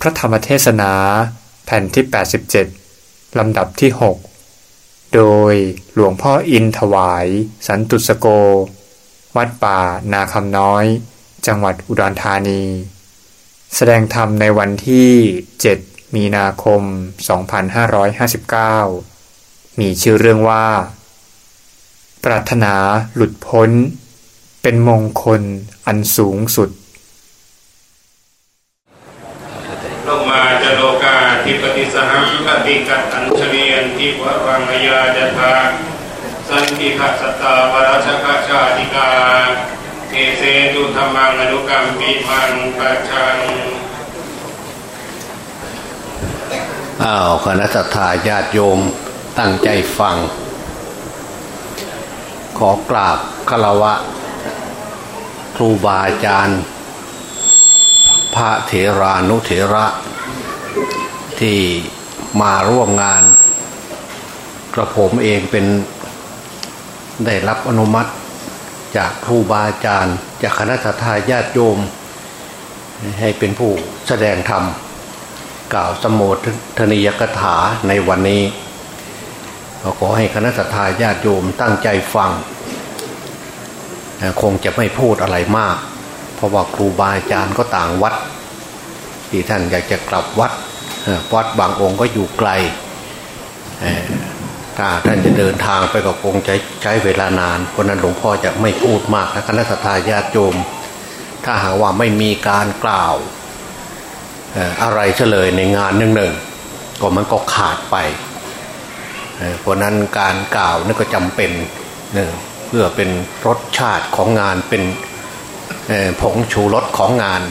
พระธรรมเทศนาแผ่นที่ 87 ลำดับที่ 6 โดยหลวงพ่ออินถวาย สันตุสโก วัดป่านาคำน้อย จังหวัดอุดรธานี แสดงธรรมในวันที่ 7 มีนาคม 2559 มีชื่อเรื่องว่า ปรารถนาหลุดพ้น เป็นมงคลอันสูงสุด ลงมาจะโล กาทิปฏิสหังกติกัตัญชลียันทิวรังยาจทาสันติทัสตาวราชกชาติกาเทเสตุธรรมังอนุกรรมปิมังปัจชังอ้าวคณะสัตยาญาติโยมตั้งใจฟัง ขอกราบคารวะ ครูบาอาจารย์ พระเถรานุเถระ ที่มาร่วมงาน กระผมเองเป็นได้รับอนุมัติจากครูบาอาจารย์ จากคณะสัตยาญาติโยม ให้เป็นผู้แสดงธรรม กล่าวสมโภชนียกถาในวันนี้ก็ขอให้คณะสัตยาญาติโยมตั้งใจฟัง คงจะไม่พูดอะไรมาก เพราะว่าครูบาอาจารย์ก็ต่างวัด ที่ท่านอยากจะกลับวัด วัดบางองค์ก็อยู่ไกลถ้าท่านจะเดินทางไปก็คงจะใช้เวลานานเพราะนั้นหลวงพ่อจะไม่พูดมากนะคณะสัตยาญาติโยมถ้าหากว่าไม่มีการกล่าวอะไรเฉลยในงานหนึ่งหนึ่งก็มันก็ขาดไปเพราะนั้นการกล่าวนี่ก็จำเป็นเพื่อเป็นรสชาติของงานเป็นผงชูรสของงาน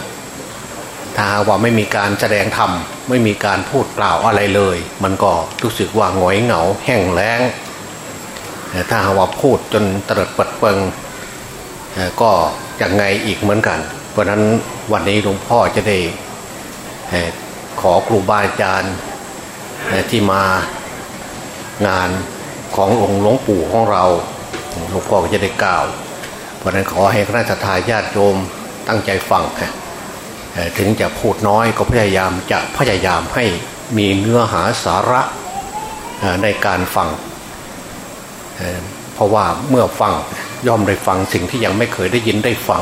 ถ้าว่าไม่มีการแสดงธรรมไม่มีการพูดกล่าวอะไรเลย มันก็รู้สึกว่าหงอยเหงาแห้งแล้งถ้าว่าพูดจนตรดปัดเปิงก็ยังไงอีกเหมือนกัน เพราะนั้นวันนี้หลวงพ่อจะได้ขอครูบาอาจารย์ที่มางานขององค์หลวงปู่ของเราหลวงพ่อก็จะได้กล่าว เพราะนั้นขอให้คณะทาญาติโยมตั้งใจฟัง ถึงจะพูดน้อยก็พยายามจะพยายามให้มีเนื้อหาสาระในการฟัง เพราะว่าเมื่อฟังย่อมได้ฟังสิ่งที่ยังไม่เคยได้ยินได้ฟัง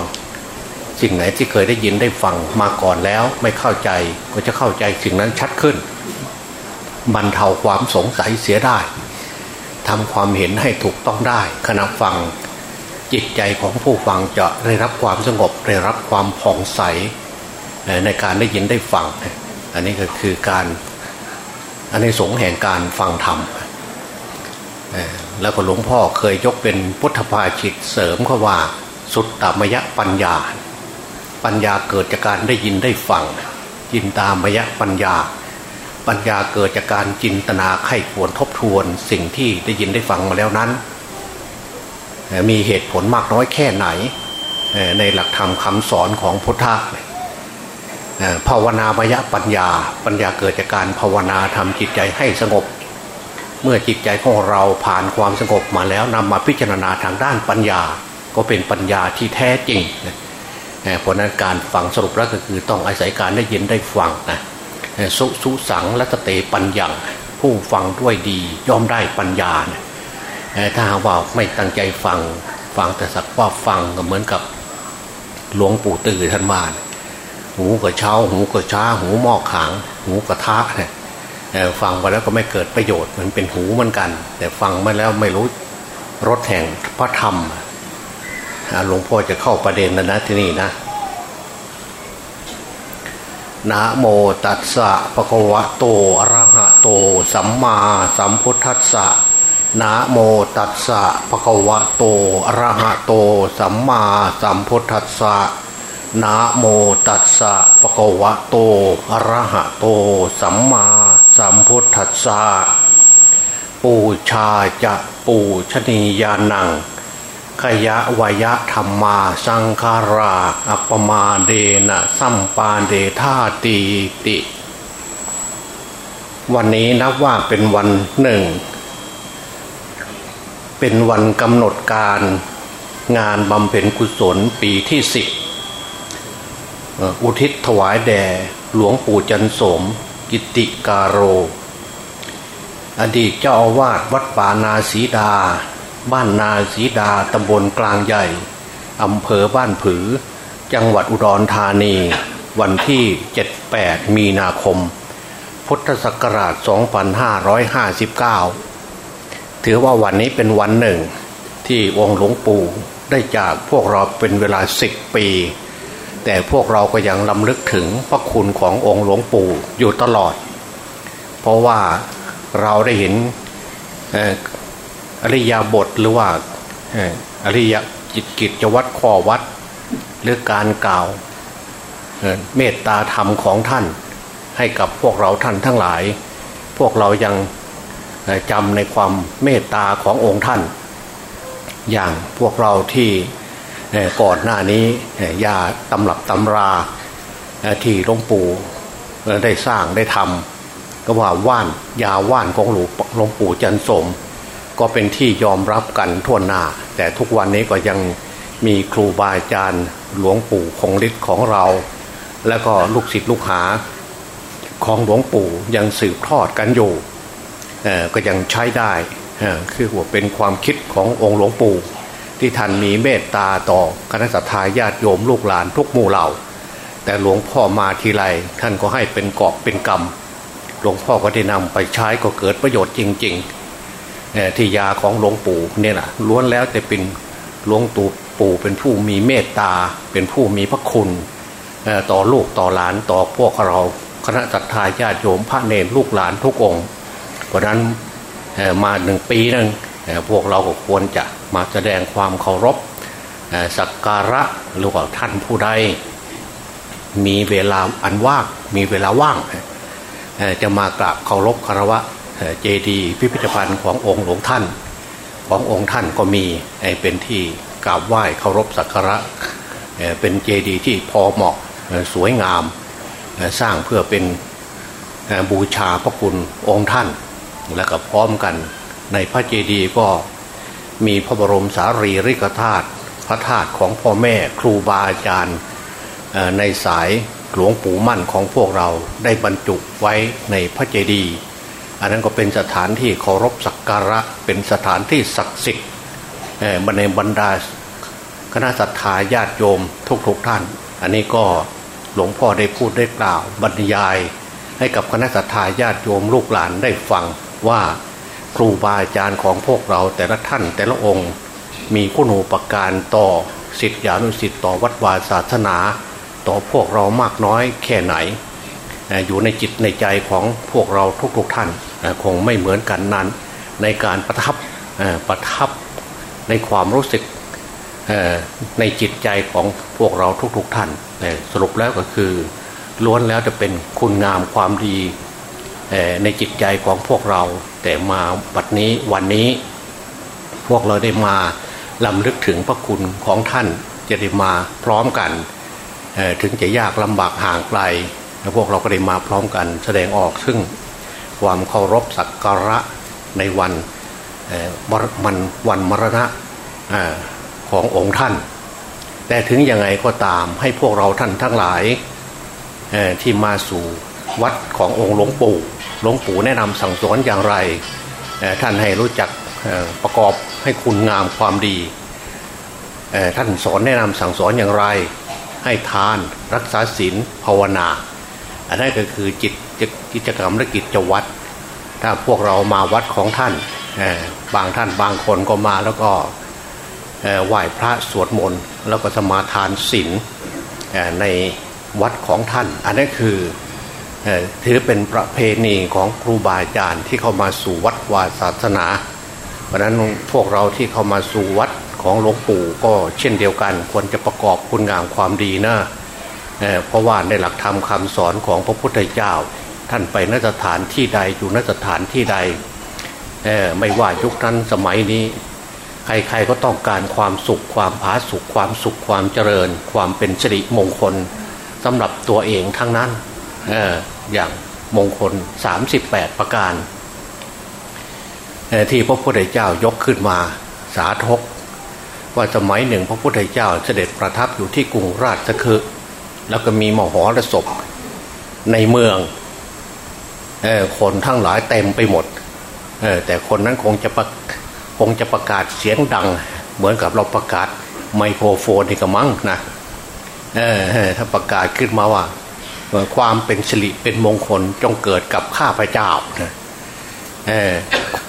สิ่งไหนที่เคยได้ยินได้ฟังมาก่อนแล้วไม่เข้าใจก็จะเข้าใจสิ่งนั้นชัดขึ้นบรรเทาความสงสัยเสียได้ทำความเห็นให้ถูกต้องได้ ขณะฟังจิตใจของผู้ฟังจะได้รับความสงบได้รับความผ่องใส ในการได้ยินได้ฟัง อันนี้ก็คือการอันในสงแห่งการฟังธรรมแล้วก็หลวงพ่อเคยยกเป็นพุทธภาชิตเสริมเขาว่า สุดตามยะปัญญา ปัญญาเกิดจากการได้ยินได้ฟังจินตามยะปัญญา ปัญญาเกิดจากการจินตนาไข้ควรทบทวน สิ่งที่ได้ยินได้ฟังมาแล้วนั้น มีเหตุผลมากน้อยแค่ไหน ในหลักธรรมคำสอนของพุทธะ ภาวนามยปัญญา ปัญญาเกิดจากการภาวนาทำจิตใจให้สงบ เมื่อจิตใจของเราผ่านความสงบมาแล้วนำมาพิจารณาทางด้านปัญญา ก็เป็นปัญญาที่แท้จริงเพราะนั้นการฟังสรุปแล้วก็คือต้องอาศัยการได้ยินได้ฟังนะสุสุสังและเตปัญญาผู้ฟังด้วยดีย่อมได้ปัญญานะถ้าว่าไม่ตั้งใจฟังฟังแต่สักว่าฟังก็เหมือนกับหลวงปู่ตื่นท่านมา หูกระเช้า หูกระช้า หูหมอกขาง หูกระทะเนี่ยฟังไปแล้วก็ไม่เกิดประโยชน์เหมือนเป็นหูเหมือนกัน แต่ฟังมาแล้วไม่รู้รสแห่งพระธรรมหลวงพ่อจะเข้าประเด็นแล้วนะที่นี่นะนะโมตัสสะปะคะวะโตอะระหะโต สัมมาสัมพุทธัสสะนะโมตัสสะปะคะวะโตอะระหะโต สัมมาสัมพุทธัสสะนะโมตัส สะปะคะวะโตอะระหะโต สัมมาสัมพุทธัสสะปูชาจะปูชนียานัง ขยะวยะธรรมาสังคารา อัปมาเดนะสัมปาเดธาตีติ วันนี้นับว่าเป็นวันหนึ่ง เป็นวันกำหนดการงานบำเพ็ญกุศลปีที่สิบ อุทิศถวายแด่หลวงปู่จันสม กิติกาโร อดีตเจ้าอาวาสวัดป่านาสีดา บ้านนาสีดาตำบลกลางใหญ่อำเภอบ้านผือ จังหวัดอุดรธานี วันที่ 78 มีนาคม พุทธศักราช 2559 ถือว่าวันนี้เป็นวันหนึ่ง ที่องค์หลวงปู่ได้จากพวกเราเป็นเวลาสิบปี แต่พวกเราก็ยังลำลึกถึงพระคุณขององค์หลวงปู่อยู่ตลอด เพราะว่าเราได้เห็นอริยบทหรือว่าอริยจิตกิจวัดข้อวัด หรือการกล่าวเมตตาธรรมของท่าน ให้กับพวกเราท่านทั้งหลาย พวกเรายังจำในความเมตตาขององค์ท่าน อย่างพวกเราที่ ก่อนหน้านี้ยาตำรับตำราที่หลวงปู่ได้สร้างได้ทำก็ว่าว่านยาว่านของหลวงหลวงปู่จันสม ก็เป็นที่ยอมรับกันทั่วหน้า แต่ทุกวันนี้ก็ยังมีครูบาอาจารย์หลวงปู่คงฤทธิ์ของเรา แล้วก็ลูกศิษย์ลูกหาของหลวงปู่ยังสืบทอดกันอยู่ก็ยังใช้ได้คือว่าเป็นความคิดขององค์หลวงปู่ ที่ท่านมีเมตตาต่อคณะสัตยาญาติโยมลูกหลานทุกหมู่เหล่า แต่หลวงพ่อมาทีไรท่านก็ให้เป็นกอบเป็นกรรม หลวงพ่อก็ได้นำไปใช้ก็เกิดประโยชน์จริงๆที่ยาของหลวงปู่เนี่ยนะล้วนแล้วแต่เป็นหลวงตู่ปู่เป็นผู้มีเมตตา เป็นผู้มีพระคุณต่อลูกต่อหลานต่อพวกเราคณะสัตยาญาติโยมพระเนรลูกหลานทุกองค์เพราะนั้นมาหนึ่งปีหนึ่ง พวกเราก็ควรจะมาแสดงความเคารพสักการะหรือว่าท่านผู้ใดมีเวลาอันว่างมีเวลาว่าง จะมากราบเคารพคารวะเจดีพิพิธภัณฑ์ขององค์หลวงท่าน ขององค์ท่านก็มีเป็นที่กราบไหว้เคารพสักการะเป็นเจดีที่พอเหมาะสวยงามสร้างเพื่อเป็นบูชาพระคุณองค์ท่าน และก็พร้อมกัน ในพระเจดีย์ก็มีพระบรมสารีริกธาตุพระธาตุของพ่อแม่ครูบาอาจารย์ในสายหลวงปู่มั่นของพวกเราได้บรรจุไว้ในพระเจดีย์อันนั้นก็เป็นสถานที่เคารพสักการะเป็นสถานที่ศักดิ์สิทธิ์ในบรรดาคณะสัตยาญาติโยมทุกๆทท่าน อันนี้ก็หลวงพ่อได้พูดได้กล่าวบรรยาย ให้กับคณะสัตยาญาติโยมลูกหลานได้ฟังว่า ครูบาอาจารย์ของพวกเราแต่ละท่านแต่ละองค์ มีคุณูปการต่อสิทธิอนุสิทธิต่อวัดวาศาสนา ต่อพวกเรามากน้อยแค่ไหน อยู่ในจิตในใจของพวกเราทุกๆท่านคงไม่เหมือนกันนั้น ในการประทับประทับในความรู้สึกในจิตใจของพวกเราทุกๆท่าน สรุปแล้วก็คือล้วนแล้วจะเป็นคุณงามความดี ในจิตใจของพวกเรา แต่มาบัดนี้วันนี้ พวกเราได้มาลำลึกถึงพระคุณของท่านจะได้มาพร้อมกัน ถึงจะยากลำบากห่างไกลแล้วพวกเราก็ได้มาพร้อมกัน แสดงออกซึ่งความเคารพสักการะในวันมันวันมรณะขององค์ท่าน แต่ถึงยังไงก็ตามให้พวกเราท่านทั้งหลายที่มาสู่วัดขององค์หลวงปู่ หลวงปู่แนะนำสั่งสอนอย่างไรท่านให้รู้จักประกอบให้คุณงามความดี ท่านสอนแนะนำสั่งสอนอย่างไร ให้ทานรักษาศีลภาวนา อันนั้นก็คือจิตกิจกรรมและกิจวัตรถ้าพวกเรามาวัดของท่านบางท่านบางคนก็มาแล้วก็ไหว้พระสวดมนต์แล้วก็สมาทานศีลในวัดของท่าน อันนี้คือ ถือเป็นประเพณีของครูบาอาจารย์ที่เข้ามาสู่วัดวาศาสนา เพราะนั้นพวกเราที่เข้ามาสู่วัดของหลวงปู่ก็เช่นเดียวกันควรจะประกอบคุณงามความดีนะเเพราะว่าในหลักธรรมคาสอนของพระพุทธเจ้า ท่านไปนสถานที่ใดอยู่นสถานที่ใด ไม่ว่ายุคนั้นสมัยนี้ ใครๆก็ต้องการความสุขความผาสุขความสุขความเจริญ ความเป็นสิริมงคลสำหรับตัวเองทั้งนั้น อย่างมงคล 38 ประการ ที่พระพุทธเจ้ายกขึ้นมาสาธกว่าสมัยหนึ่งพระพุทธเจ้าเสด็จประทับอยู่ที่กรุงราชคฤห์แล้วก็มีมหรสพในเมืองออคนทั้งหลายเต็มไปหมดออแต่คนนั้นคงจะประคงจะประกาศเสียงดัง เหมือนกับเราประกาศไมโครโฟนนี่ก็มั้งนะถ้าประกาศขึ้นมาว่า ความเป็นสิริเป็นมงคลจงเกิดกับข้าพเจ้านะ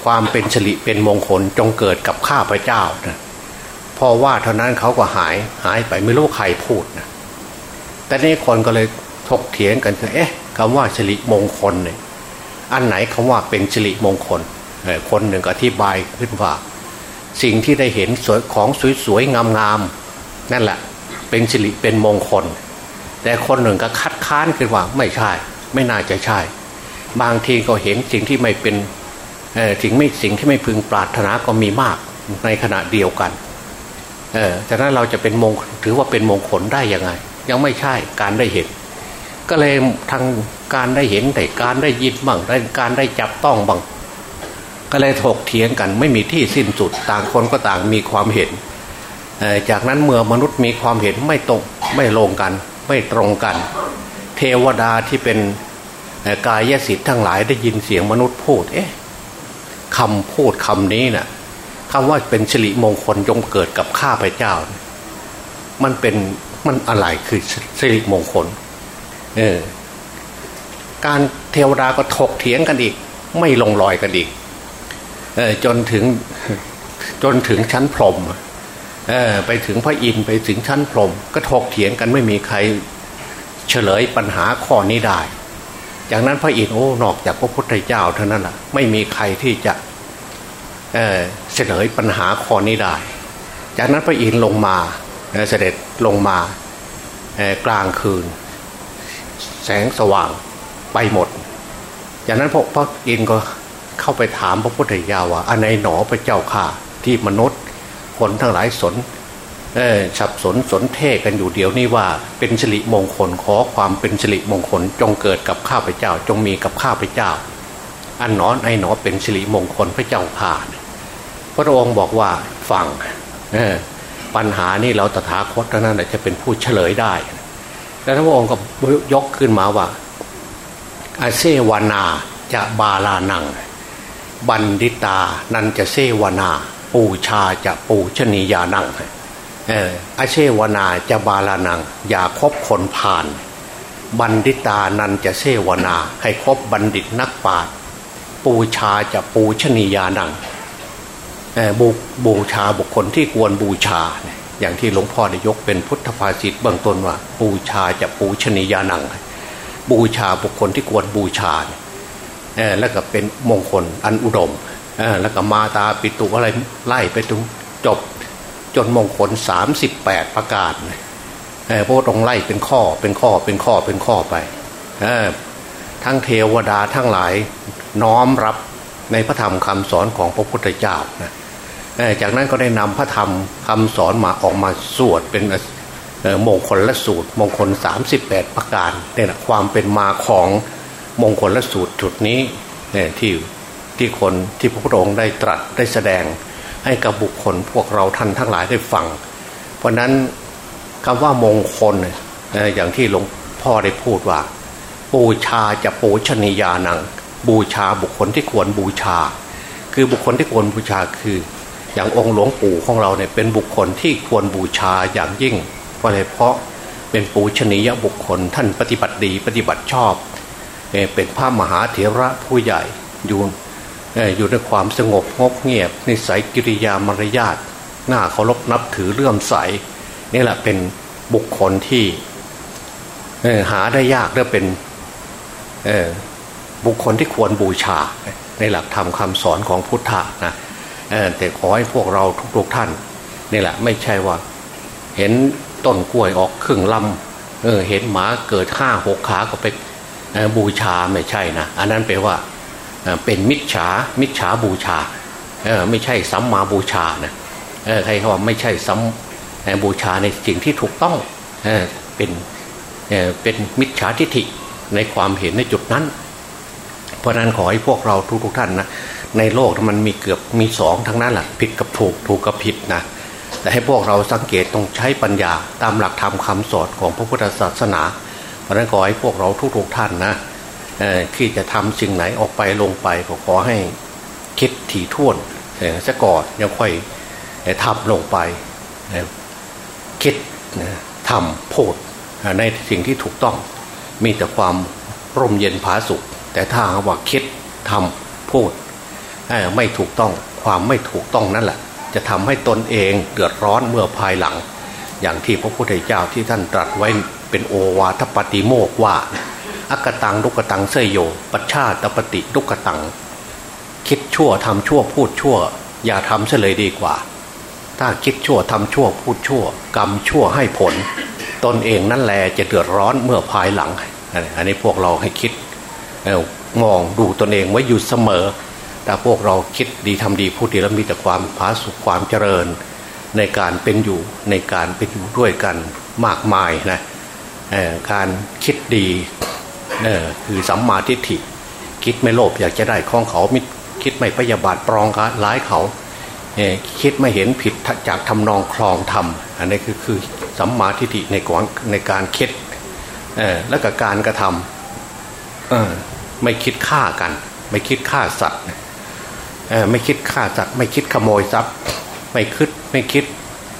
ความเป็นสิริเป็นมงคลจงเกิดกับข้าพเจ้านะพอว่าเท่านั้นเขาก็หายหายไปไม่รู้ใครพูดนะแต่นี่คนก็เลยถกเถียงกันคือเอ๊ะคำว่าสิริมงคลเนี่ยอันไหนคำว่าเป็นสิริมงคลคนหนึ่งอธิบายขึ้นว่า สิ่งที่ได้เห็นสวยของสวยๆงามๆนั่นแหละ เป็นสิริเป็นมงคล แต่คนหนึ่งก็คัดค้านขึ้นว่าไม่ใช่ ไม่น่าจะใช่ บางทีก็เห็นสิ่งที่ไม่เป็นสิ่งไม่สิ่งที่ไม่พึงปรารถนาก็มีมากในขณะเดียวกันเออแต่นั้นเราจะเป็นมงถือว่าเป็นมงคลได้ยังไง ยังไม่ใช่การได้เห็น ก็เลยทางการได้เห็นแต่การได้ยินบ้างได้การได้จับต้องบ้างก็เลยถกเถียงกันไม่มีที่สิ้นสุดต่างคนก็ต่างมีความเห็น จากนั้นเมื่อมนุษย์มีความเห็นไม่ตรงไม่ลงกัน ไม่ตรงกัน เทวดาที่เป็นกายสิทธิ์ทั้งหลายได้ยินเสียงมนุษย์พูด เอ๊ะคำพูดคำนี้นะ่ะคำว่าเป็นสิริมงคลจงเกิดกับข้าพเจ้า มันเป็นมันอะไรคือสิริมงคล เออ การเทวดาก็ถกเถียงกันอีก ไม่ลงรอยกันอีก เออจนถึงจนถึงชั้นพรม เออไปถึงพระอินทร์ไปถึงชั้นพรมก็ถกเถียงกันไม่มีใครเฉลยปัญหาข้อนี้ได้ จากนั้นพระอินทร์โอ้นอกจากพระพุทธเจ้าเท่านั้นแหละไม่มีใครที่จะเเฉลยปัญหาข้อนี้ได้ จากนั้นพระอินทร์ลงมาเสด็จลงมากลางคืน แสงสว่างไปหมด จากนั้นพระพระอินทร์ก็เข้าไปถามพระพุทธเจ้าว่าอันไหนหนอพระเจ้าข่าที่มนุษย์ คนทั้งหลายสนสับสนสนเทกันอยู่เดี๋ยวนี้ว่าเป็นสิริมงคลขอความเป็นสิริมงคลจงเกิดกับข้าพเจ้า จงมีกับข้าพเจ้า อันนอนไอหนอเป็นสิริมงคลพระเจ้าผ่านพระองค์บอกว่าฟังปัญหานี่เราตถาคตนั้นจะเป็นผู้เฉลยได้ แล้วพระองค์ก็ยกขึ้นมาว่าอาเซวนาจะบาลานัง บันดิตานันจะเซวนา ปูชาจะปูชนียานังเอออาเชวนาจะบาลานัง อย่าคบคนผ่าน บัณฑิตานันจะเชวนา ให้คบบัณฑิตนักปราชญ์ปูชาจะปูชนียานังบูบูชาบุคคลที่ควรบูชา อย่างที่หลวงพ่อได้ยกเป็นพุทธภาษิตเบื้องต้นว่า บูชาจะปูชนียานัง บูชาบุคคลที่ควรบูชาแล้วก็เป็นมงคลอันอุดม แล้วก็มาตาปิตุอะไรไล่ไปตรงจบจนมงคลสามสิบแปดประการพระองค์ไล่เป็นข้อเป็นข้อเป็นข้อเป็นข้อไปทั้งเทวดาทั้งหลายน้อมรับในพระธรรมคำสอนของพระพุทธเจ้านะจากนั้นก็ได้นำพระธรรมคำสอนมาออกมาสวดเป็นมงคลละสูตร มงคล 38 ประการเนี่ยนะความเป็นมาของมงคลละสูตรจุดนี้เนี่ยที่ ที่คนที่พระพุทธองค์ได้ตรัสได้แสดงให้กับบุคคลพวกเราท่านทั้งหลายได้ฟัง เพราะนั้นคำว่ามงคลอย่างที่หลวงพ่อได้พูดว่า บูชาจะปูชนียานัง บูชาบุคคลที่ควรบูชา คือบุคคลที่ควรบูชาคือ อย่างองค์หลวงปู่ของเราเนี่ยเป็นบุคคลที่ควรบูชาอย่างยิ่ง เพราะอะไรเพราะเป็นปูชนียบุคคลท่านปฏิบัติดีปฏิบัติชอบ เป็นพระมหาเถระผู้ใหญ่อยู่ อยู่ในความสงบงบเงียบนิสัยกิริยามารยาทหน้าเคารพนับถือเลื่อมใสนี่แหละเป็นบุคคลที่หาได้ยากและเป็นบุคคลที่ควรบูชา ในหลักธรรมคาสอนของพุทธะนะแต่ขอให้พวกเราทุกๆท่านนี่แหละไม่ใช่ว่า เห็นต้นกล้วยออกครึ่งลำเเห็นหมาเกิดห้าหกขาก็ไปบูชาไม่ใช่นะอันนั้นแปลว่า เป็นมิจฉา มิจฉาบูชาไม่ใช่สัมมาบูชานะใครเขาว่าไม่ใช่สัมบูชาในสิ่งที่ถูกต้องเอเป็นเเป็นมิจฉาทิฏฐิในความเห็นในจุดนั้น เพราะนั้นขอให้พวกเราทุกทุกท่านนะในโลกมันมีเกือบมีสองทั้งนั้นแหละผิดกับถูกถูกกับผิดนะแต่ให้พวกเราสังเกตต้องใช้ปัญญาตามหลักธรรมคาสอนของพระพุทธศาสนา เพราะนั้นขอให้พวกเราทุกๆท่านนะ ที่จะทำสิ่งไหนออกไปลงไปก็ขอให้คิดถี่ถ้วนซะก่อนยังค่อยทำลงไป คิดทำพูดในสิ่งที่ถูกต้องมีแต่ความร่มเย็นผาสุข แต่ถ้าว่าคิดทำพูดไม่ถูกต้องความไม่ถูกต้องนั่นแหละ จะทำให้ตนเองเดือดร้อนเมื่อภายหลัง อย่างที่พระพุทธเจ้าที่ท่านตรัสไว้เป็นโอวาทปฏิโมกว่า อักตังลุกตังเสยโย ปัชชาตปฏิลุกตัง คิดชั่วทำชั่วพูดชั่ว อย่าทำเฉลยดีกว่า ถ้าคิดชั่วทำชั่วพูดชั่ว กรรมชั่วให้ผล ตนเองนั่นแหละจะเดือดร้อนเมื่อภายหลัง อันนี้พวกเราให้คิดมองดูตนเองไว้อยู่เสมอ แต่พวกเราคิดดีทำดีพูดดีแล้วมีแต่ความผาสุขความเจริญ ในการเป็นอยู่ในการเป็นอยู่ด้วยกันมากมายนะการคิดดี คือสัมมาทิฏฐิ คิดไม่โลภอยากจะได้ของเขามิคิดไม่พยาบาทปรองร้ายเขาคิดไม่เห็นผิดจากทำนองคลองธรรมอันนี้คือคือสัมมาทิฏฐิในกองในการคิดและกับการกระทำไม่คิดฆ่ากัน ไม่คิดฆ่าสัตว์ไม่คิดฆ่าสัตว์ไม่คิดขโมยทรัพย์ ไม่คิดไม่คิด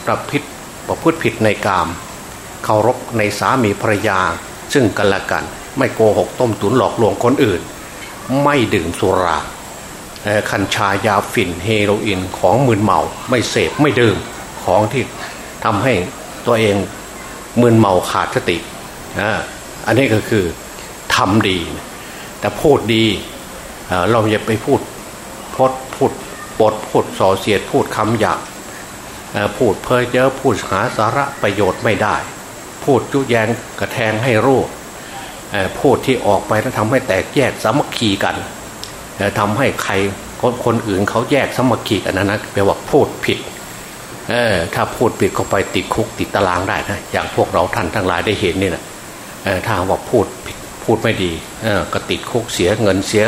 ประพฤติประพฤติผิดในกามเคารพในสามีภรรยาซึ่งกันและกัน ไม่โกหกต้มตุ๋นหลอกลวงคนอื่น ไม่ดื่มสุราคัญชายาฝิ่นเฮโรอีนของมึนเมา ไม่เสพไม่ดื่มของที่ทำให้ตัวเองมึนเมาขาดสติอันนี้ก็คือทำดี แต่พูดดีเราอย่าไปพูดพดพูดปดพูดส่อเสียดพูดคำหยาบพูดเพ้อเจ้อพูดหาสาระประโยชน์ไม่ได้ พูดยุแยงกระแทงให้รู้ พูดที่ออกไปแล้วทำให้แตกแยกสามัคคีกันทำให้ใครคนอื่นเขาแยกสามัคคีกันนะนะแปลว่าพูดผิดถ้าพูดผิดก็ไปติดคุกติดตารางได้นะอย่างพวกเราท่านทั้งหลายได้เห็นนี่นะถ้าว่าพูดพูดไม่ดีก็ติดคุกเสียเงินเสีย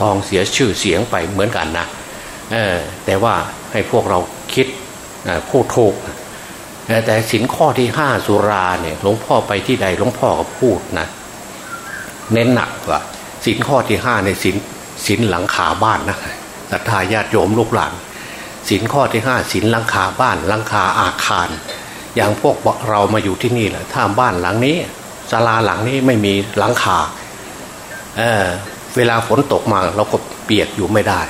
ทองเสียชื่อเสียงไปเหมือนกันนะแต่ว่าให้พวกเราคิดพูดถูกแต่สินข้อที่ห้าสุราเนี่ยหลวงพ่อไปที่ใดหลวงพ่อก็พูดนะ เน้นหนักกว่าสินข้อที่ห้าในสินสินหลังคาบ้านนะศรัทธาญาติโยมลูกหลานสินข้อที่ห้าสินหลังคาบ้านหลังคาอาคาร อย่างพวกเรามาอยู่ที่นี่แหละถ้าบ้านหลังนี้ศาลาหลังนี้ไม่มีหลังคาเเวลาฝนตกมาเราก็เปียกอยู่ไม่ได้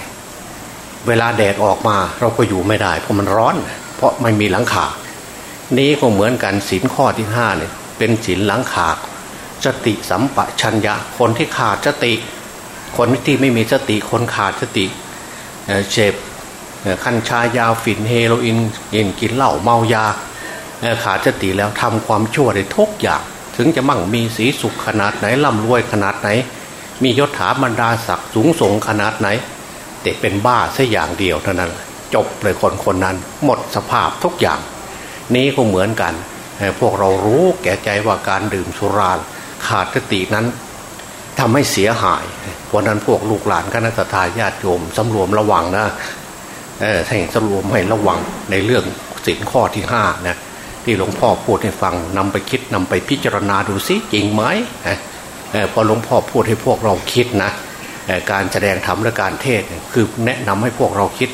เวลาแดดออกมาเราก็อยู่ไม่ได้ เพราะมันร้อน เพราะไม่มีหลังคา นี้ก็เหมือนกันศีลข้อที่ห้าเนี่ยเป็นศีลหลังคา สติสัมปชัญญะคนที่ขาดสติ คนที่ไม่มีสติคนขาดสติเจ็บคัญชายาฝิ่นเฮโรอีนยินกินเหล้าเมายาขาดสติแล้วทำความชั่วได้ทุกอย่าง ถึงจะมั่งมีสีสุขขนาดไหนร่ำรวยขนาดไหน มียศถาบรรดาศักดิ์สูงส่งขนาดไหน แต่เป็นบ้าแค่อย่างเดียวเท่านั้น จบเลยคนคนนั้น หมดสภาพทุกอย่าง นี้ก็เหมือนกัน พวกเรารู้แก่ใจว่าการดื่มสุรา ขาดสตินั้นทำให้เสียหายเพราะนั้นพวกลูกหลานคณะทาญาติโยมสำรวมระวังนะถ้าเห็นสำรวมให้ระวังในเรื่องสินข้อที่ห้านะที่หลวงพ่อพูดให้ฟังนำไปคิดนำไปพิจารณาดูซิจริงไหมพอหลวงพ่อพูดให้พวกเราคิดนะการแสดงธรรมและการเทศคือแนะนำให้พวกเราคิด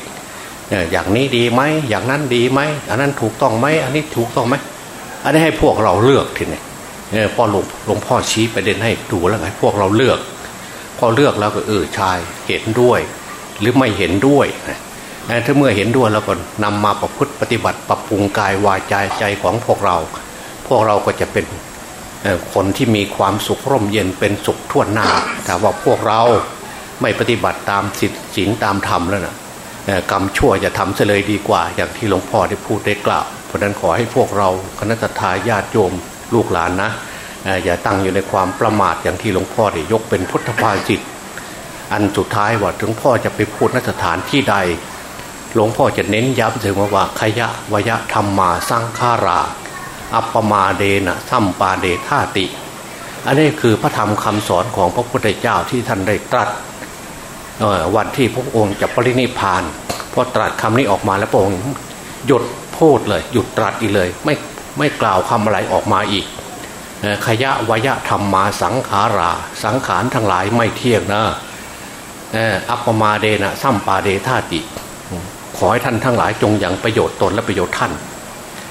อย่างนี้ดีไหมอย่างนั้นดีไหมอันนั้นถูกต้องไหมอันนี้ถูกต้องไหมอันนี้ให้พวกเราเลือกทีนี้ พ่อหลวงหลวงพ่อชี้ประเด็นให้ดูแล้วไงพวกเราเลือก พอเลือกแล้วก็เออชายเห็นด้วย หรือไม่เห็นด้วยนะถ้าเมื่อเห็นด้วยแล้วก็นำมาประพฤติปฏิบัติปรับปรุงกายวาจาใจของพวกเรา พวกเราก็จะเป็นคนที่มีความสุขร่มเย็นเป็นสุขทั่วหน้าแต่ว่าพวกเราไม่ปฏิบัติตามสิทธิศีลตามธรรมแล้วนะกรรมชั่วจะทำเฉลยดีกว่า อย่างที่หลวงพ่อได้พูดได้กล่าว เพราะนั้นขอให้พวกเราคณะทาญาติโยม ลูกหลานนะอย่าตั้งอยู่ในความประมาทอย่างที่หลวงพ่อได้ยกเป็นพุทธภาจิต อันสุดท้ายว่าถึงพ่อจะไปพูดนสถานที่ใด หลวงพ่อจะเน้นย้ำถึงว่าขยะวยะธรรมมาสร้างฆารา อัปปมาเดนะสัมปาเดธาติ อันนี้คือพระธรรมคำสอนของพระพุทธเจ้าที่ท่านได้ตรัสวันที่พระองค์จะปรินิพานพอตรัสคำนี้ออกมาแล้วพระองค์หยุดพูดเลย หยุดตรัสอีกเลย ไม่ ไม่กล่าวคำอะไรออกมาอีกขยะวยะธรรมมาสังขารา สังขารทั้งหลายไม่เที่ยงนะอัปปมาเดนะสัมปาเดธาติ ขอให้ท่านทั้งหลายจงอยังประโยชน์ตนและประโยชน์ท่าน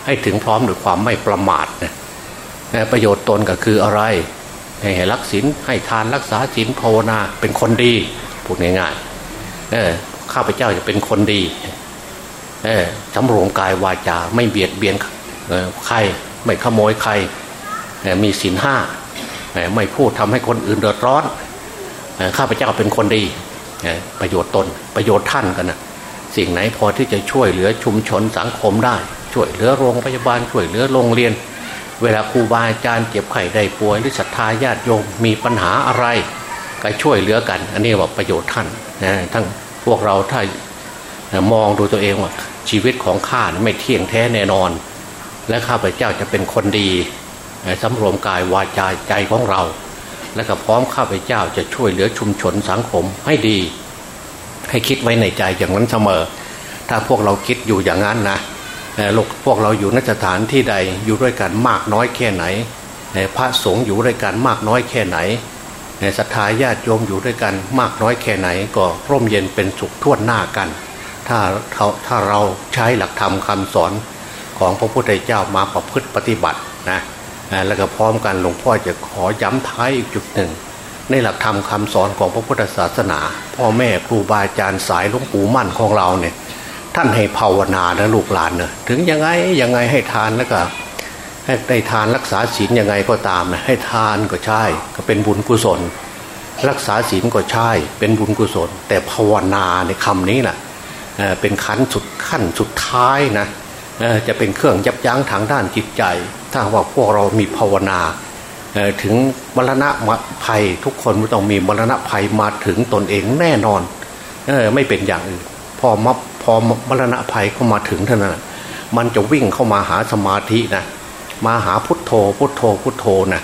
ให้ถึงพร้อมด้วยความไม่ประมาทนะประโยชน์ตนก็คืออะไรให้รักศีลให้ทานรักษาศีลภาวนาเป็นคนดีพูดง่ายๆข้าพเจ้าจะเป็นคนดีสำรวมกายวาจาไม่เบียดเบียน ใครไม่ขโมยใครมีศีลห้าไม่พูดทำให้คนอื่นเดือดร้อนข้าพเจ้าเป็นคนดีประโยชน์ตนประโยชน์ท่านกันนะสิ่งไหนพอที่จะช่วยเหลือชุมชนสังคมได้ ช่วยเหลือโรงพยาบาลช่วยเหลือโรงเรียน เวลาครูบาอาจารย์เจ็บไข้ได้ป่วยหรือศรัทธาญาติโยมมีปัญหาอะไรก็ช่วยเหลือกัน อันนี้ว่าประโยชน์ท่านนะทั้งพวกเราถ้ามองดูตัวเองว่าชีวิตของข้าไม่เที่ยงแท้แน่นอน และข้าพเจ้าจะเป็นคนดีสำรวมกายวาจาใจของเรา และก็พร้อมข้าพเจ้าจะช่วยเหลือชุมชนสังคมให้ดี ให้คิดไว้ในใจอย่างนั้นเสมอ ถ้าพวกเราคิดอยู่อย่างนั้นนะลูกพวกเราอยู่นสถานที่ใดอยู่ด้วยกันมากน้อยแค่ไหน พระสงฆ์อยู่ด้วยกันมากน้อยแค่ไหนศรัทธาญาติโยมอยู่ด้วยกันมากน้อยแค่ไหน ก็ร่มเย็นเป็นสุขทั่วหน้ากัน ถ้าถ้าเราใช้หลักธรรมคำสอน ของพระพุทธเจ้ามาประพฤติปฏิบัตินะแล้วก็พร้อมกันหลวงพ่อจะขอย้ำท้ายอีกจุดหนึ่ง ในหลักธรรมคาสอนของพระพุทธศาสนา พ่อแม่ครูบาอาจารย์สายหลวงปู่มั่นของเราเนี่ยท่านให้ภาวนานะลูกหลานเนะถึงยังไงยังไงให้ทานแล้วก็ให้ได้ทานรักษาศีลยังไงก็ตามนะให้ทานก็ใช่ ก็เป็นบุญกุศล รักษาศีลก็ใช่ เป็นบุญกุศล แต่ภาวนาในคำนี้นะ่ะเป็นขั้นสุดขั้นสุดท้ายนะ จะเป็นเครื่องยับยั้งทางด้านจิตใจ ถ้าว่าพวกเรามีภาวนาถึงมรณะภัยทุกคนไม่ต้องมีมรณะภัยมาถึงตนเองแน่นอนไม่เป็นอย่างอื่นพอมาพอมรณะภัยเข้ามาถึงเท่านั้นมันจะวิ่งเข้ามาหาสมาธินะมาหาพุทโธ พุทโธพุทโธนะ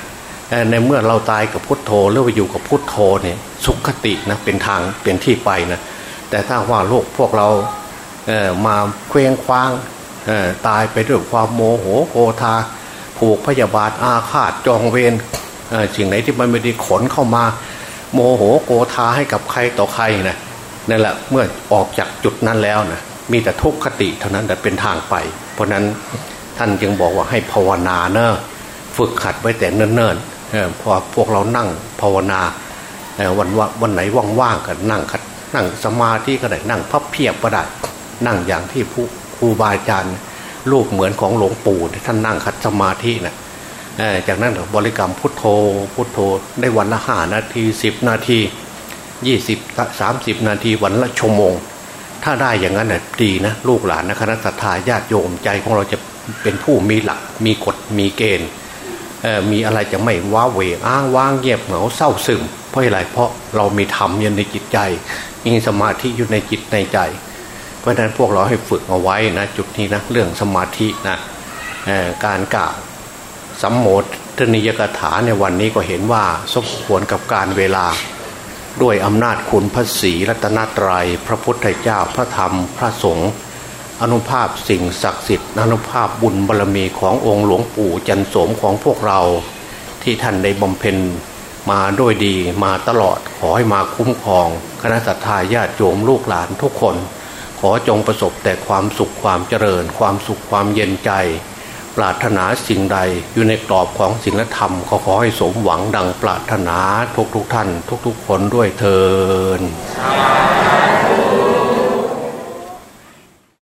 ในเมื่อเราตายกับพุทโธหรือไปอยู่กับพุทโธเนี่ยสุขตินะเป็นทางเป็นที่ไปนะแต่ถ้าว่าโลกพวกเราเมาเคว้งคว้าง ตายไปด้วยความโมโหโกธาผูกพยาบาทอาฆาตจองเวรสิ่งไหนที่มันไม่ได้ขนเข้ามา โมโหโกธาให้กับใครต่อใครนะนั่นแหละเมื่อออกจากจุดนั้นแล้วนะมีแต่ทุกขติเท่านั้นแต่เป็นทางไป เพราะนั้นท่านจึงบอกว่าให้ภาวนาเนอะฝึกขัดไว้แต่เนิ่นๆพอพวกเรานั่งภาวนาวันวันไหนว่างๆกันนั่งขัดนั่งสมาธิก็ได้นั่งพับเพียบก็ได้ นั่งอย่างที่ผู้ รูบาอาจารย์รูปเหมือนของหลวงปู่ท่านนั่งคัดสมาธินะจากนั้นบริกรรมพุทโธพุทโธได้วันละห้านาทีสิบนาทียี่สิบสามสิบนาทีวันละชั่วโมง ถ้าได้อย่างนั้นน่ะดีนะลูกหลานนะคณะสัตยาญาติโยมใจของเราจะเป็นผู้มีหลักมีกฎมีเกณฑ์มีอะไรจะไม่ว้าเหวอ้างว้างเงียบเหงาเศร้าซึมเพราะอะไรเพราะเรามีธรรมอยู่ในจิตใจ มีสมาธิอยู่ในจิตในใจ เพราะฉะนั้นพวกเราให้ฝึกเอาไว้นะจุดนี้นะเรื่องสมาธินะการกล่าวสัมโมทนิยกถาในวันนี้ก็เห็นว่าสมควรกับการเวลาด้วยอำนาจคุณพระศรีรัตนตรยัย พระพุทธเจ้าพระธรรมพระสงฆ์อนุภาพสิ่งศักดิ์สิทธิ์อนุภาพบุญบารรมีขององค์หลวงปู่จันโสมของพวกเรา ที่ท่านได้บำเพ็ญมาด้วยดีมาตลอดขอให้มาคุ้มครอง คณะสัตยาญาติโยมลูกหลานทุกคน ขอจงประสบแต่ความสุขความเจริญ ความสุขความเย็นใจ ปรารถนาสิ่งใดอยู่ในกรอบของศีลธรรมขอขอให้สมหวังดังปรารถนาทุกทุกท่าน ทุกทุกคนด้วยเทอ